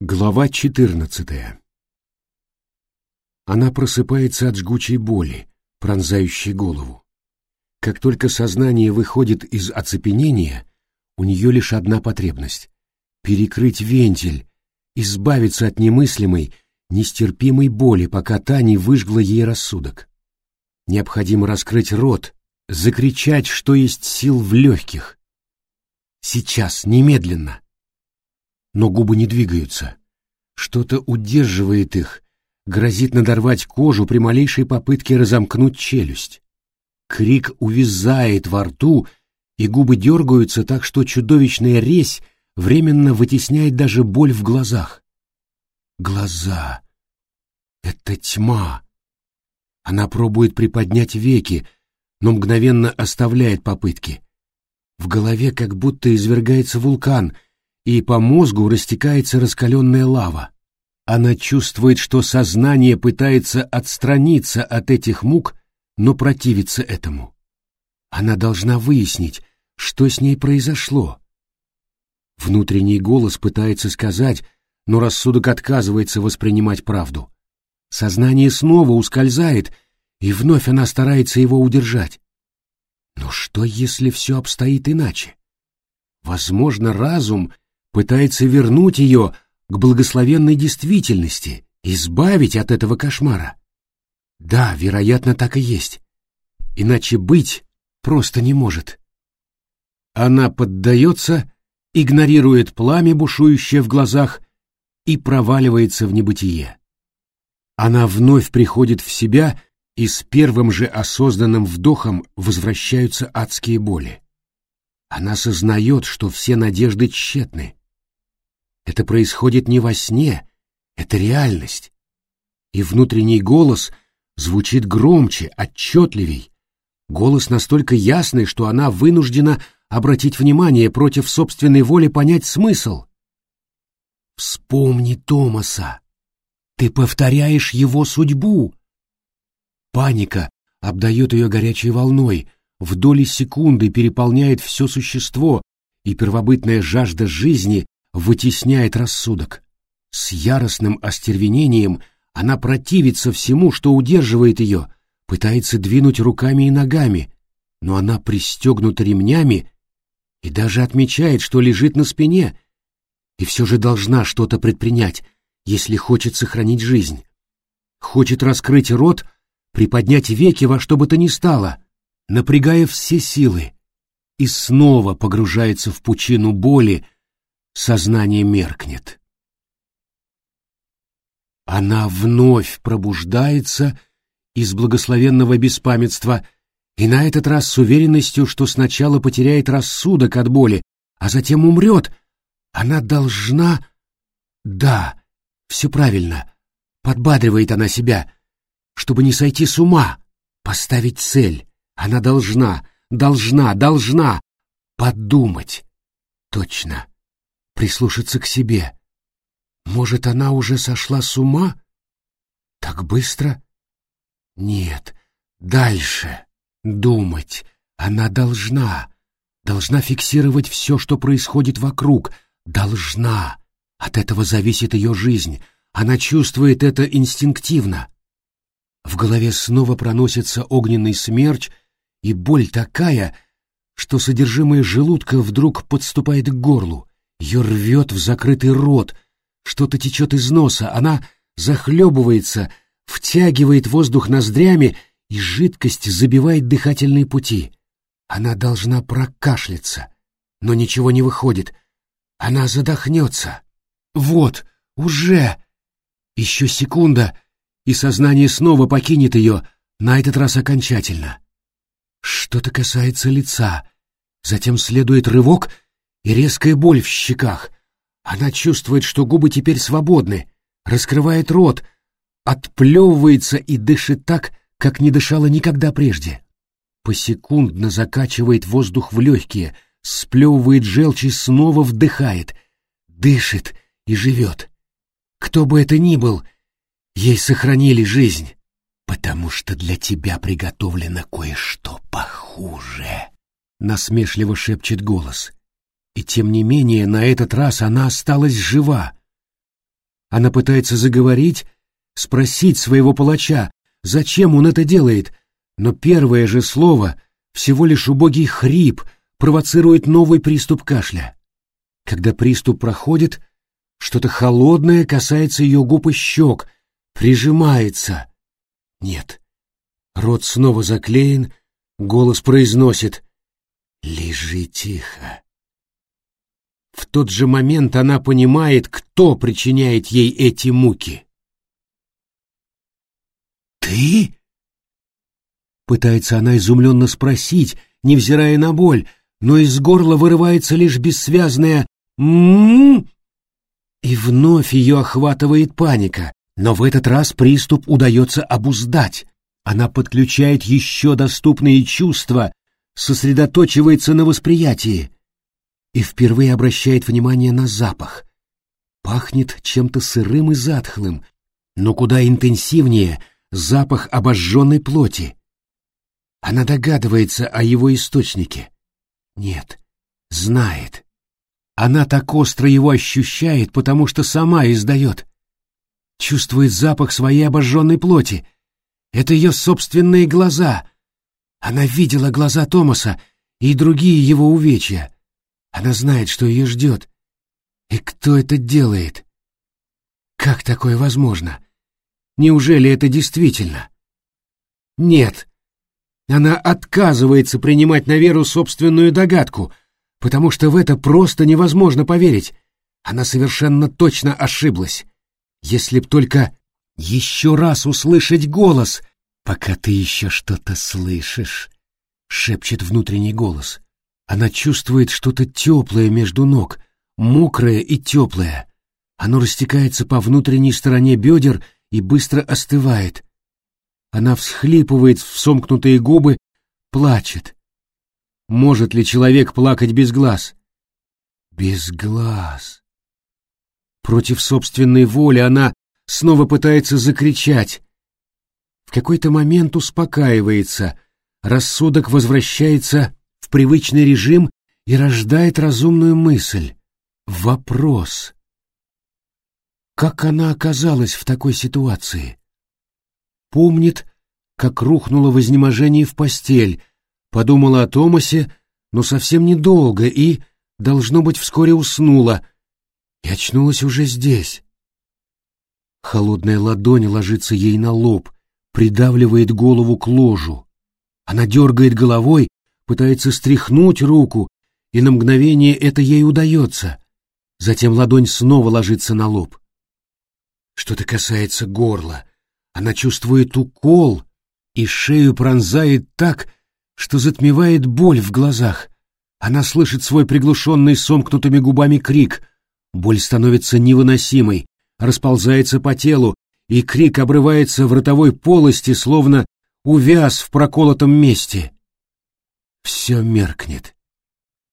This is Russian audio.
Глава 14 Она просыпается от жгучей боли, пронзающей голову. Как только сознание выходит из оцепенения, у нее лишь одна потребность — перекрыть вентиль, избавиться от немыслимой, нестерпимой боли, пока та не выжгла ей рассудок. Необходимо раскрыть рот, закричать, что есть сил в легких. Сейчас, немедленно но губы не двигаются. Что-то удерживает их, грозит надорвать кожу при малейшей попытке разомкнуть челюсть. Крик увязает во рту, и губы дергаются так, что чудовищная резь временно вытесняет даже боль в глазах. Глаза. Это тьма. Она пробует приподнять веки, но мгновенно оставляет попытки. В голове как будто извергается вулкан, и по мозгу растекается раскаленная лава. Она чувствует, что сознание пытается отстраниться от этих мук, но противится этому. Она должна выяснить, что с ней произошло. Внутренний голос пытается сказать, но рассудок отказывается воспринимать правду. Сознание снова ускользает, и вновь она старается его удержать. Но что, если все обстоит иначе? Возможно, разум — пытается вернуть ее к благословенной действительности, избавить от этого кошмара. Да, вероятно, так и есть. Иначе быть просто не может. Она поддается, игнорирует пламя, бушующее в глазах, и проваливается в небытие. Она вновь приходит в себя, и с первым же осознанным вдохом возвращаются адские боли. Она сознает, что все надежды тщетны, это происходит не во сне, это реальность. И внутренний голос звучит громче, отчетливей. Голос настолько ясный, что она вынуждена обратить внимание против собственной воли понять смысл. Вспомни Томаса. Ты повторяешь его судьбу. Паника обдает ее горячей волной, в доли секунды переполняет все существо, и первобытная жажда жизни вытесняет рассудок. С яростным остервенением она противится всему, что удерживает ее, пытается двинуть руками и ногами, но она пристегнута ремнями и даже отмечает, что лежит на спине, и все же должна что-то предпринять, если хочет сохранить жизнь. Хочет раскрыть рот, приподнять веки во что бы то ни стало, напрягая все силы, и снова погружается в пучину боли, сознание меркнет. Она вновь пробуждается из благословенного беспамятства и на этот раз с уверенностью, что сначала потеряет рассудок от боли, а затем умрет. Она должна... Да, все правильно. Подбадривает она себя, чтобы не сойти с ума, поставить цель. Она должна, должна, должна подумать. Точно прислушаться к себе. Может, она уже сошла с ума? Так быстро? Нет, дальше. Думать. Она должна. Должна фиксировать все, что происходит вокруг. Должна. От этого зависит ее жизнь. Она чувствует это инстинктивно. В голове снова проносится огненный смерч, и боль такая, что содержимое желудка вдруг подступает к горлу. Ее рвет в закрытый рот, что-то течет из носа, она захлебывается, втягивает воздух ноздрями, и жидкость забивает дыхательные пути. Она должна прокашляться, но ничего не выходит. Она задохнется. Вот, уже! Еще секунда, и сознание снова покинет ее, на этот раз окончательно. Что-то касается лица, затем следует рывок — и резкая боль в щеках. Она чувствует, что губы теперь свободны, раскрывает рот, отплевывается и дышит так, как не дышала никогда прежде. Посекундно закачивает воздух в легкие, сплевывает желчь и снова вдыхает, дышит и живет. Кто бы это ни был, ей сохранили жизнь, потому что для тебя приготовлено кое-что похуже, — насмешливо шепчет голос. И тем не менее на этот раз она осталась жива. Она пытается заговорить, спросить своего палача, зачем он это делает, но первое же слово, всего лишь убогий хрип, провоцирует новый приступ кашля. Когда приступ проходит, что-то холодное касается ее губ и щек, прижимается. Нет. Рот снова заклеен, голос произносит «Лежи тихо». В тот же момент она понимает, кто причиняет ей эти муки. «Ты?» Пытается она изумленно спросить, невзирая на боль, но из горла вырывается лишь бессвязное «м-м-м». И вновь ее охватывает паника, но в этот раз приступ удается обуздать. Она подключает еще доступные чувства, сосредоточивается на восприятии и впервые обращает внимание на запах. Пахнет чем-то сырым и затхлым, но куда интенсивнее запах обожженной плоти. Она догадывается о его источнике. Нет, знает. Она так остро его ощущает, потому что сама издает. Чувствует запах своей обожженной плоти. Это ее собственные глаза. Она видела глаза Томаса и другие его увечья. Она знает, что ее ждет. И кто это делает? Как такое возможно? Неужели это действительно? Нет. Она отказывается принимать на веру собственную догадку, потому что в это просто невозможно поверить. Она совершенно точно ошиблась. Если б только еще раз услышать голос, пока ты еще что-то слышишь, шепчет внутренний голос. Она чувствует что-то теплое между ног, мокрое и теплое. Оно растекается по внутренней стороне бедер и быстро остывает. Она всхлипывает в сомкнутые губы, плачет. Может ли человек плакать без глаз? Без глаз. Против собственной воли она снова пытается закричать. В какой-то момент успокаивается, рассудок возвращается в привычный режим и рождает разумную мысль. Вопрос. Как она оказалась в такой ситуации? Помнит, как рухнула в изнеможении в постель, подумала о Томасе, но совсем недолго и, должно быть, вскоре уснула и очнулась уже здесь. Холодная ладонь ложится ей на лоб, придавливает голову к ложу. Она дергает головой, пытается стряхнуть руку, и на мгновение это ей удается. Затем ладонь снова ложится на лоб. Что-то касается горла. Она чувствует укол, и шею пронзает так, что затмевает боль в глазах. Она слышит свой приглушенный сомкнутыми губами крик. Боль становится невыносимой, расползается по телу, и крик обрывается в ротовой полости, словно увяз в проколотом месте. Все меркнет.